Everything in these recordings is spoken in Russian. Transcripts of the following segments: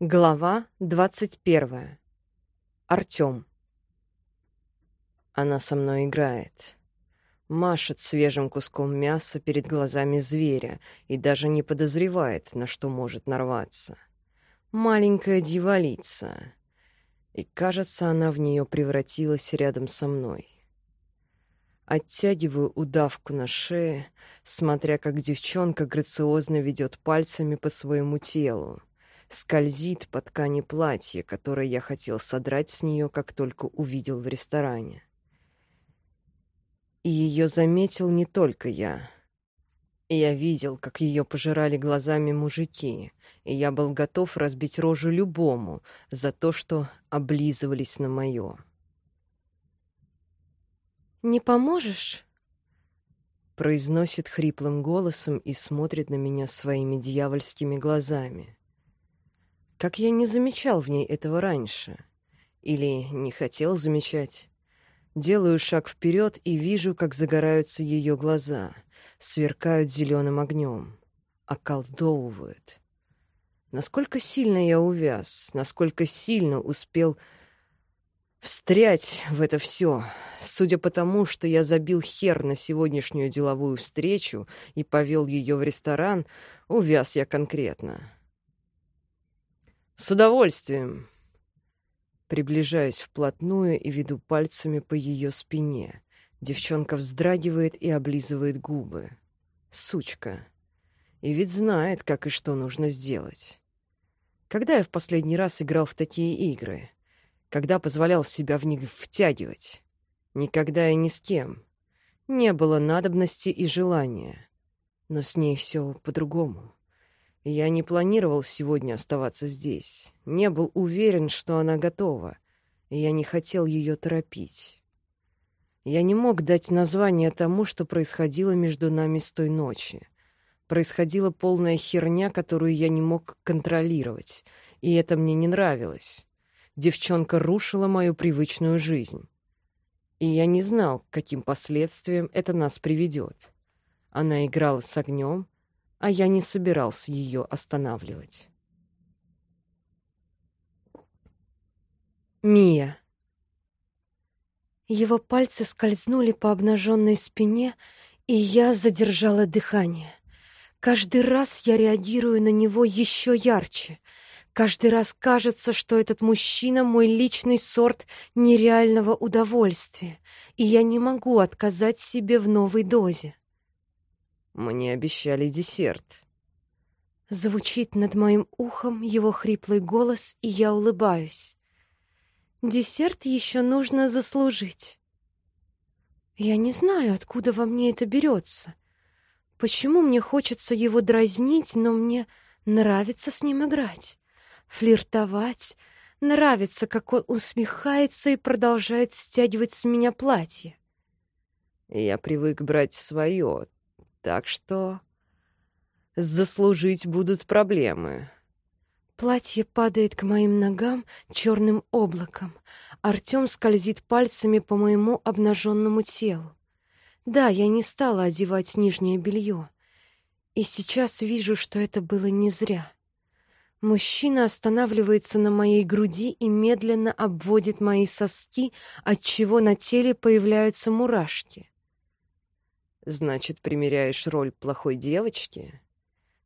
Глава двадцать первая. Артём. Она со мной играет. Машет свежим куском мяса перед глазами зверя и даже не подозревает, на что может нарваться. Маленькая дьяволица. И, кажется, она в неё превратилась рядом со мной. Оттягиваю удавку на шее, смотря как девчонка грациозно ведёт пальцами по своему телу скользит по ткани платья, которое я хотел содрать с нее, как только увидел в ресторане. И ее заметил не только я. Я видел, как ее пожирали глазами мужики, и я был готов разбить рожу любому за то, что облизывались на мое. «Не поможешь?» произносит хриплым голосом и смотрит на меня своими дьявольскими глазами. Как я не замечал в ней этого раньше? Или не хотел замечать? Делаю шаг вперед и вижу, как загораются ее глаза, сверкают зеленым огнем, околдовывают. Насколько сильно я увяз, насколько сильно успел встрять в это все, судя по тому, что я забил хер на сегодняшнюю деловую встречу и повел ее в ресторан, увяз я конкретно. «С удовольствием!» Приближаюсь вплотную и веду пальцами по ее спине. Девчонка вздрагивает и облизывает губы. Сучка. И ведь знает, как и что нужно сделать. Когда я в последний раз играл в такие игры? Когда позволял себя в них втягивать? Никогда и ни с кем. Не было надобности и желания. Но с ней все по-другому. Я не планировал сегодня оставаться здесь. Не был уверен, что она готова. я не хотел ее торопить. Я не мог дать название тому, что происходило между нами с той ночи. Происходила полная херня, которую я не мог контролировать, и это мне не нравилось. Девчонка рушила мою привычную жизнь. И я не знал, к каким последствиям это нас приведет. Она играла с огнем, а я не собирался ее останавливать. Мия. Его пальцы скользнули по обнаженной спине, и я задержала дыхание. Каждый раз я реагирую на него еще ярче. Каждый раз кажется, что этот мужчина — мой личный сорт нереального удовольствия, и я не могу отказать себе в новой дозе. Мне обещали десерт. Звучит над моим ухом его хриплый голос, и я улыбаюсь. Десерт еще нужно заслужить. Я не знаю, откуда во мне это берется. Почему мне хочется его дразнить, но мне нравится с ним играть, флиртовать, нравится, как он усмехается и продолжает стягивать с меня платье. Я привык брать свое, так что заслужить будут проблемы. Платье падает к моим ногам черным облаком. Артем скользит пальцами по моему обнаженному телу. Да, я не стала одевать нижнее белье. И сейчас вижу, что это было не зря. Мужчина останавливается на моей груди и медленно обводит мои соски, отчего на теле появляются мурашки. Значит, примеряешь роль плохой девочки?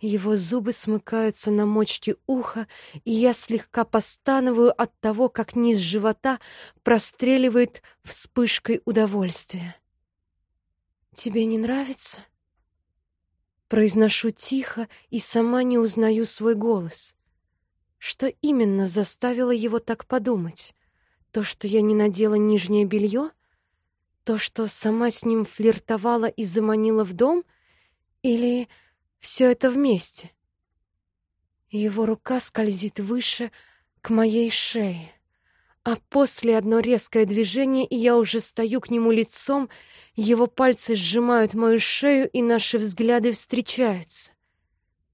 Его зубы смыкаются на мочке уха, и я слегка постановую от того, как низ живота простреливает вспышкой удовольствия. «Тебе не нравится?» Произношу тихо и сама не узнаю свой голос. Что именно заставило его так подумать? То, что я не надела нижнее белье? То, что сама с ним флиртовала и заманила в дом? Или все это вместе? Его рука скользит выше, к моей шее. А после одно резкое движение, и я уже стою к нему лицом, его пальцы сжимают мою шею, и наши взгляды встречаются.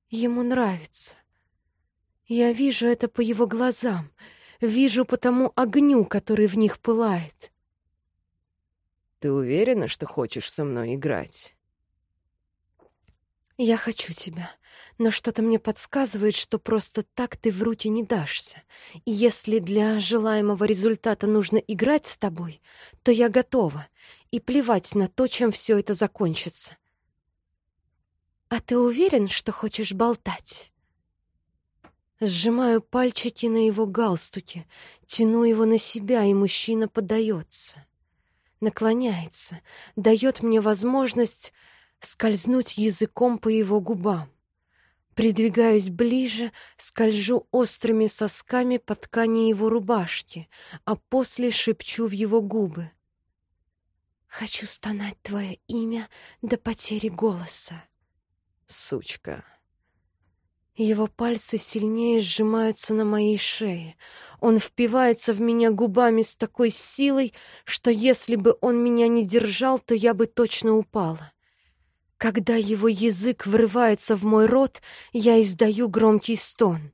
Ему нравится. Я вижу это по его глазам, вижу по тому огню, который в них пылает. Ты уверена, что хочешь со мной играть? Я хочу тебя, но что-то мне подсказывает, что просто так ты в руки не дашься. И если для желаемого результата нужно играть с тобой, то я готова, и плевать на то, чем все это закончится. А ты уверен, что хочешь болтать? Сжимаю пальчики на его галстуке, тяну его на себя, и мужчина поддается. Наклоняется, дает мне возможность скользнуть языком по его губам. Придвигаюсь ближе, скольжу острыми сосками по ткани его рубашки, а после шепчу в его губы. «Хочу стонать твое имя до потери голоса». «Сучка». Его пальцы сильнее сжимаются на моей шее. Он впивается в меня губами с такой силой, что если бы он меня не держал, то я бы точно упала. Когда его язык врывается в мой рот, я издаю громкий стон.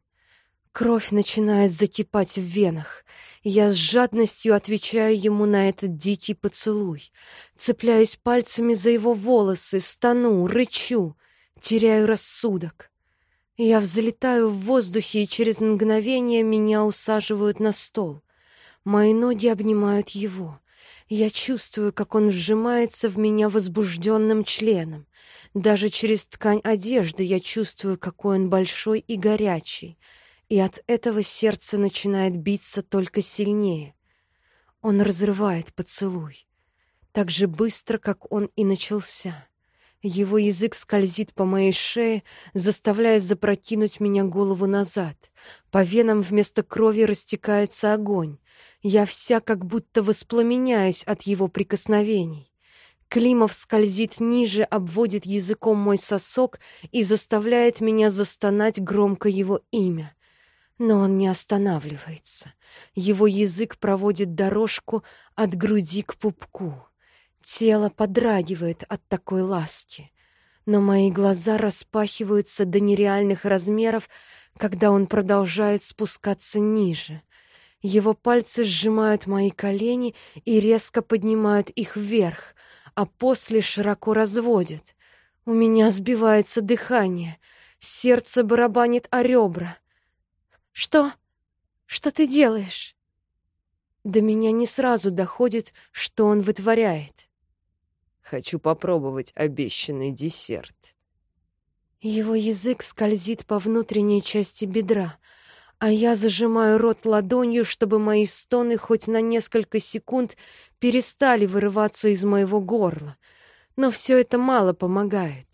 Кровь начинает закипать в венах. Я с жадностью отвечаю ему на этот дикий поцелуй. Цепляюсь пальцами за его волосы, стану, рычу, теряю рассудок. Я взлетаю в воздухе, и через мгновение меня усаживают на стол. Мои ноги обнимают его. Я чувствую, как он сжимается в меня возбужденным членом. Даже через ткань одежды я чувствую, какой он большой и горячий, и от этого сердце начинает биться только сильнее. Он разрывает поцелуй, так же быстро, как он и начался. Его язык скользит по моей шее, заставляя запрокинуть меня голову назад. По венам вместо крови растекается огонь. Я вся как будто воспламеняюсь от его прикосновений. Климов скользит ниже, обводит языком мой сосок и заставляет меня застонать громко его имя. Но он не останавливается. Его язык проводит дорожку от груди к пупку. Тело подрагивает от такой ласки. Но мои глаза распахиваются до нереальных размеров, когда он продолжает спускаться ниже. Его пальцы сжимают мои колени и резко поднимают их вверх, а после широко разводит. У меня сбивается дыхание, сердце барабанит о ребра. «Что? Что ты делаешь?» До меня не сразу доходит, что он вытворяет. «Хочу попробовать обещанный десерт». Его язык скользит по внутренней части бедра, а я зажимаю рот ладонью, чтобы мои стоны хоть на несколько секунд перестали вырываться из моего горла. Но все это мало помогает.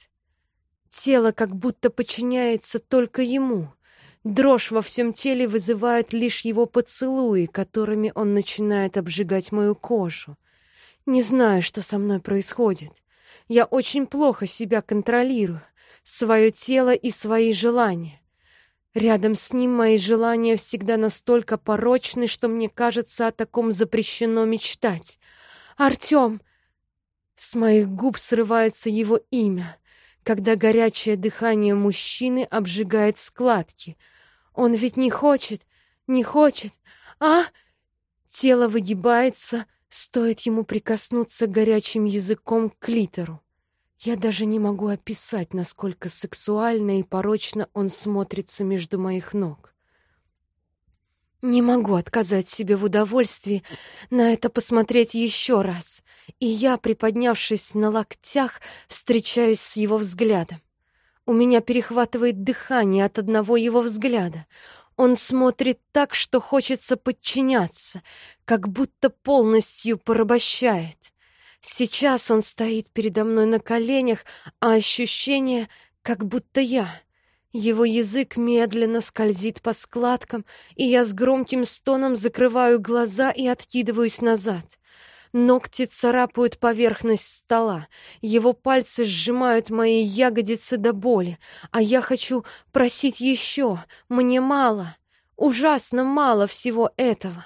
Тело как будто подчиняется только ему. Дрожь во всем теле вызывает лишь его поцелуи, которыми он начинает обжигать мою кожу. Не знаю, что со мной происходит. Я очень плохо себя контролирую, свое тело и свои желания. Рядом с ним мои желания всегда настолько порочны, что мне кажется, о таком запрещено мечтать. Артём! С моих губ срывается его имя, когда горячее дыхание мужчины обжигает складки. Он ведь не хочет, не хочет. А? Тело выгибается, стоит ему прикоснуться горячим языком к клитору. Я даже не могу описать, насколько сексуально и порочно он смотрится между моих ног. Не могу отказать себе в удовольствии на это посмотреть еще раз, и я, приподнявшись на локтях, встречаюсь с его взглядом. У меня перехватывает дыхание от одного его взгляда. Он смотрит так, что хочется подчиняться, как будто полностью порабощает. Сейчас он стоит передо мной на коленях, а ощущение, как будто я. Его язык медленно скользит по складкам, и я с громким стоном закрываю глаза и откидываюсь назад. Ногти царапают поверхность стола, его пальцы сжимают мои ягодицы до боли, а я хочу просить еще, мне мало, ужасно мало всего этого.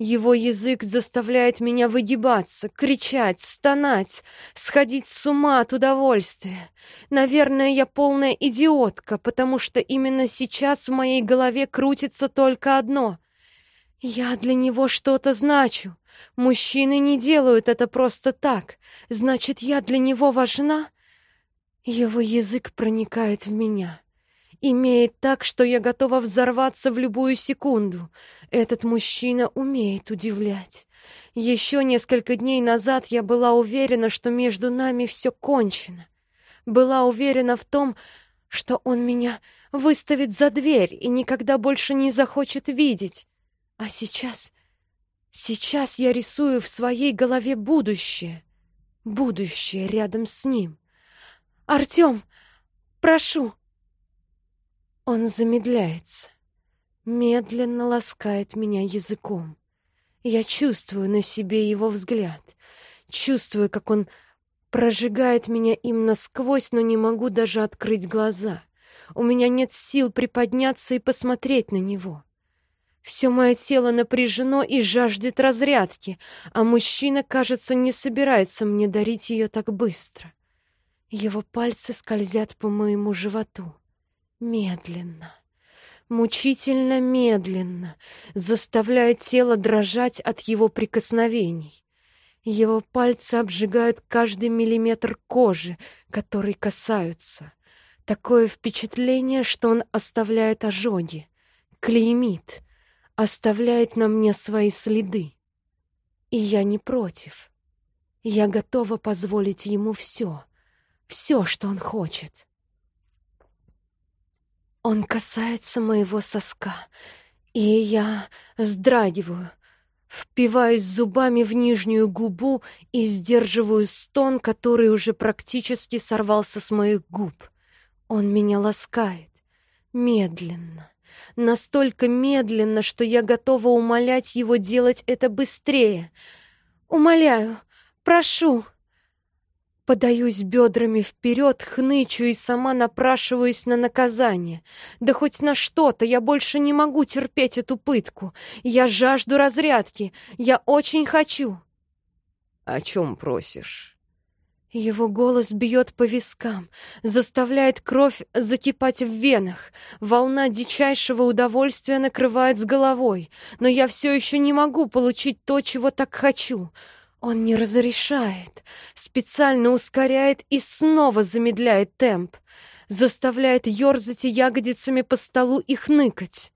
Его язык заставляет меня выгибаться, кричать, стонать, сходить с ума от удовольствия. Наверное, я полная идиотка, потому что именно сейчас в моей голове крутится только одно. Я для него что-то значу. Мужчины не делают это просто так. Значит, я для него важна? Его язык проникает в меня. Имеет так, что я готова взорваться в любую секунду. Этот мужчина умеет удивлять. Еще несколько дней назад я была уверена, что между нами все кончено. Была уверена в том, что он меня выставит за дверь и никогда больше не захочет видеть. А сейчас... Сейчас я рисую в своей голове будущее. Будущее рядом с ним. «Артем, прошу!» Он замедляется, медленно ласкает меня языком. Я чувствую на себе его взгляд, чувствую, как он прожигает меня им насквозь, но не могу даже открыть глаза. У меня нет сил приподняться и посмотреть на него. Все мое тело напряжено и жаждет разрядки, а мужчина, кажется, не собирается мне дарить ее так быстро. Его пальцы скользят по моему животу. Медленно, мучительно медленно, заставляя тело дрожать от его прикосновений. Его пальцы обжигают каждый миллиметр кожи, который касаются. Такое впечатление, что он оставляет ожоги, клеймит, оставляет на мне свои следы. И я не против. Я готова позволить ему все — все, что он хочет. Он касается моего соска, и я вздрагиваю, впиваюсь зубами в нижнюю губу и сдерживаю стон, который уже практически сорвался с моих губ. Он меня ласкает, медленно, настолько медленно, что я готова умолять его делать это быстрее. Умоляю, прошу. Подаюсь бедрами вперед, хнычу и сама напрашиваюсь на наказание. Да хоть на что-то, я больше не могу терпеть эту пытку. Я жажду разрядки, я очень хочу. О чем просишь? Его голос бьет по вискам, заставляет кровь закипать в венах. Волна дичайшего удовольствия накрывает с головой, но я все еще не могу получить то, чего так хочу — он не разрешает, специально ускоряет и снова замедляет темп, заставляет ерзать ягодицами по столу и хныкать.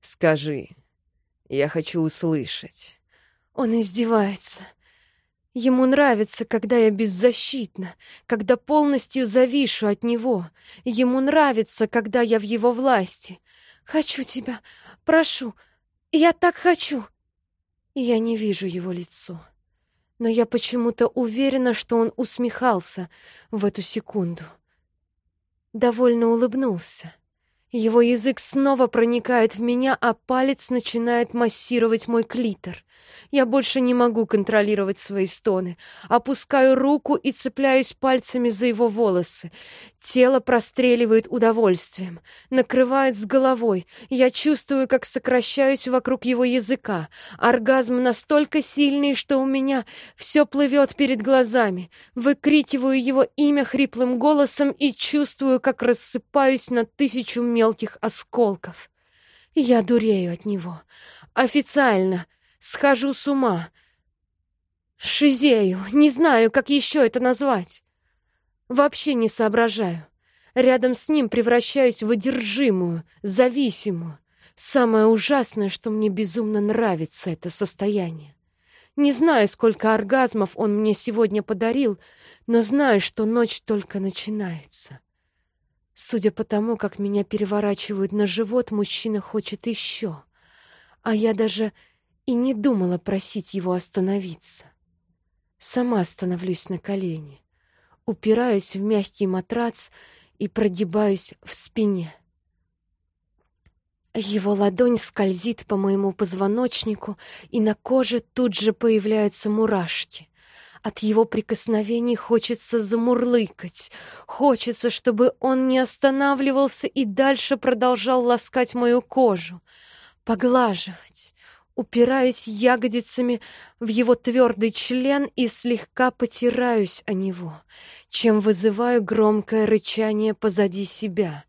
«Скажи, я хочу услышать». Он издевается. Ему нравится, когда я беззащитна, когда полностью завишу от него. Ему нравится, когда я в его власти. «Хочу тебя, Прошу, я так хочу!» Я не вижу его лицо, но я почему-то уверена, что он усмехался в эту секунду. Довольно улыбнулся. Его язык снова проникает в меня, а палец начинает массировать мой клитор. Я больше не могу контролировать свои стоны. Опускаю руку и цепляюсь пальцами за его волосы. Тело простреливает удовольствием, накрывает с головой. Я чувствую, как сокращаюсь вокруг его языка. Оргазм настолько сильный, что у меня все плывет перед глазами. Выкрикиваю его имя хриплым голосом и чувствую, как рассыпаюсь на тысячу мелких осколков. Я дурею от него. Официально — Схожу с ума. Шизею, не знаю, как еще это назвать. Вообще не соображаю. Рядом с ним превращаюсь в одержимую, зависимую. Самое ужасное, что мне безумно нравится это состояние. Не знаю, сколько оргазмов он мне сегодня подарил, но знаю, что ночь только начинается. Судя по тому, как меня переворачивают на живот, мужчина хочет еще. А я даже и не думала просить его остановиться. Сама становлюсь на колени, упираюсь в мягкий матрац и прогибаюсь в спине. Его ладонь скользит по моему позвоночнику, и на коже тут же появляются мурашки. От его прикосновений хочется замурлыкать. Хочется, чтобы он не останавливался и дальше продолжал ласкать мою кожу, поглаживать, упираюсь ягодицами в его твердый член и слегка потираюсь о него, чем вызываю громкое рычание позади себя.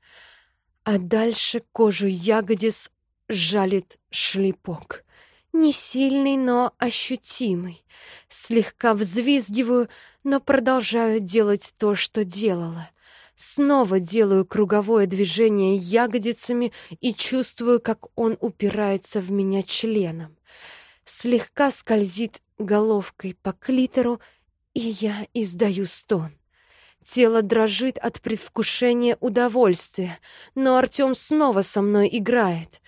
А дальше кожу ягодиц жалит шлепок. Не сильный, но ощутимый. Слегка взвизгиваю, но продолжаю делать то, что делала. Снова делаю круговое движение ягодицами и чувствую, как он упирается в меня членом. Слегка скользит головкой по клитору, и я издаю стон. Тело дрожит от предвкушения удовольствия, но Артем снова со мной играет.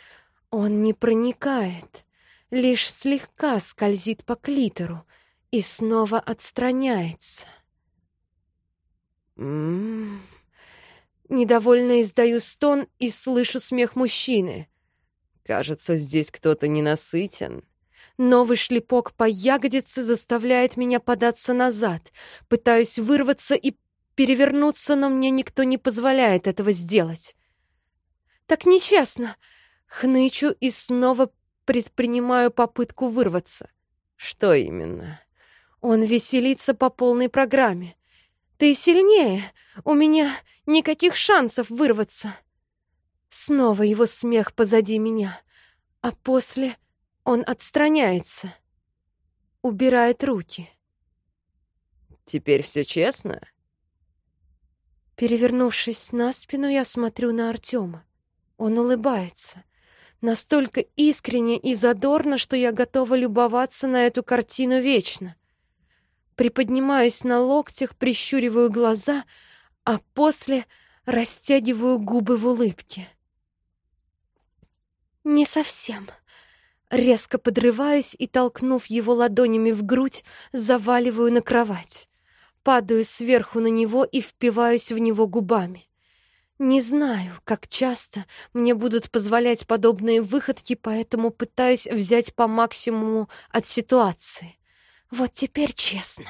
Он не проникает, лишь слегка скользит по клитору и снова отстраняется. М-м. Недовольно издаю стон и слышу смех мужчины. Кажется, здесь кто-то ненасытен. Новый шлепок по ягодице заставляет меня податься назад. Пытаюсь вырваться и перевернуться, но мне никто не позволяет этого сделать. Так нечестно. Хнычу и снова предпринимаю попытку вырваться. Что именно? Он веселится по полной программе. Ты сильнее. У меня никаких шансов вырваться. Снова его смех позади меня, а после он отстраняется, убирает руки. Теперь все честно? Перевернувшись на спину, я смотрю на Артема. Он улыбается. Настолько искренне и задорно, что я готова любоваться на эту картину вечно. Приподнимаюсь на локтях, прищуриваю глаза, а после растягиваю губы в улыбке. «Не совсем». Резко подрываюсь и, толкнув его ладонями в грудь, заваливаю на кровать. Падаю сверху на него и впиваюсь в него губами. Не знаю, как часто мне будут позволять подобные выходки, поэтому пытаюсь взять по максимуму от ситуации. Вот теперь честно.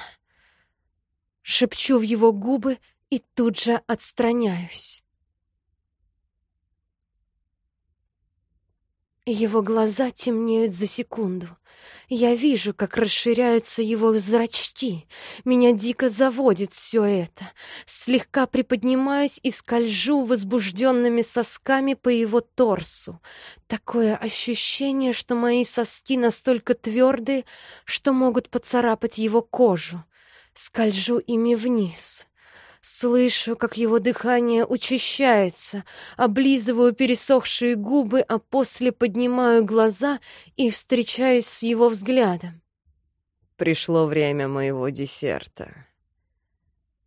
Шепчу в его губы и тут же отстраняюсь. Его глаза темнеют за секунду. Я вижу, как расширяются его зрачки. Меня дико заводит все это. Слегка приподнимаюсь и скольжу возбужденными сосками по его торсу. Такое ощущение, что мои соски настолько твердые, что могут поцарапать его кожу. Скольжу ими вниз. Слышу, как его дыхание учащается, облизываю пересохшие губы, а после поднимаю глаза и встречаюсь с его взглядом. Пришло время моего десерта.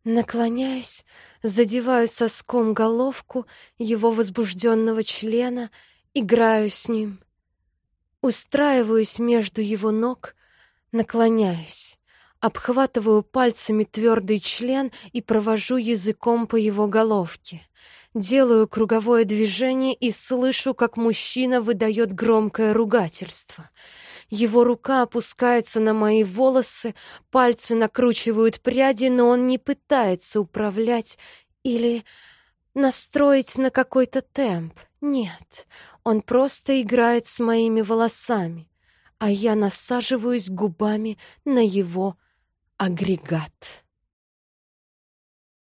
Наклоняюсь, задеваю соском головку его возбужденного члена, играю с ним. Устраиваюсь между его ног, наклоняюсь. Обхватываю пальцами твердый член и провожу языком по его головке. Делаю круговое движение и слышу, как мужчина выдает громкое ругательство. Его рука опускается на мои волосы, пальцы накручивают пряди, но он не пытается управлять или настроить на какой-то темп. Нет, он просто играет с моими волосами, а я насаживаюсь губами на его агрегат.